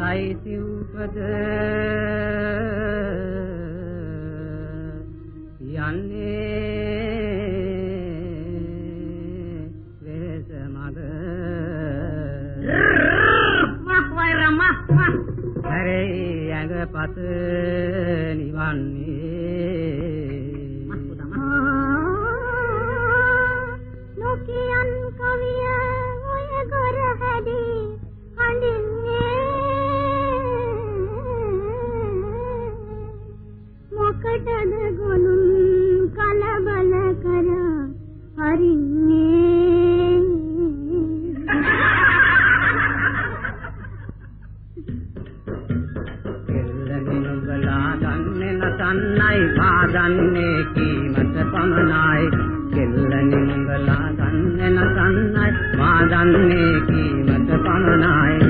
රූපද යන්නේ වෙස මග මහ වෛර මහ මහ හැරේ ඇඟපත නිවන්නේ ලෝකියන් කවිය ඔය ගොර හැදී මොකටද ගොනුන් කලබල කර හරින්නේ. නුඹලා දන්නේ නසන්නයි පාදන්නේ කීමට පමණයි. කෙල්ලනි නුඹලා දන්නේ නසන්නයි පාදන්නේ කීමට පමණයි.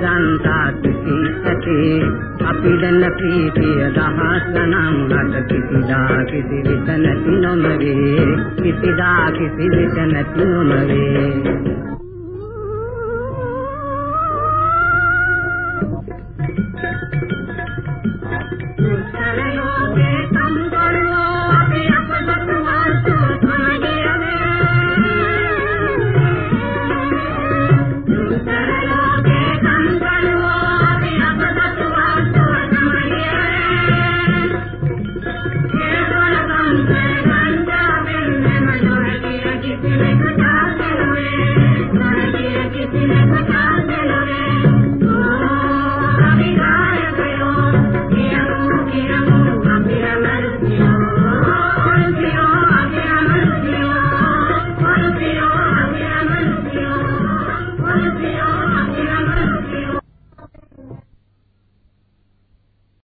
ගන්තා කිසි ඇති අපි දන්න ප්‍රීතිය දහස් ගණන් අට කිසිදා කිසි විට නැති නොමවේ කිසිදා කිසි විට නැති නොමවේ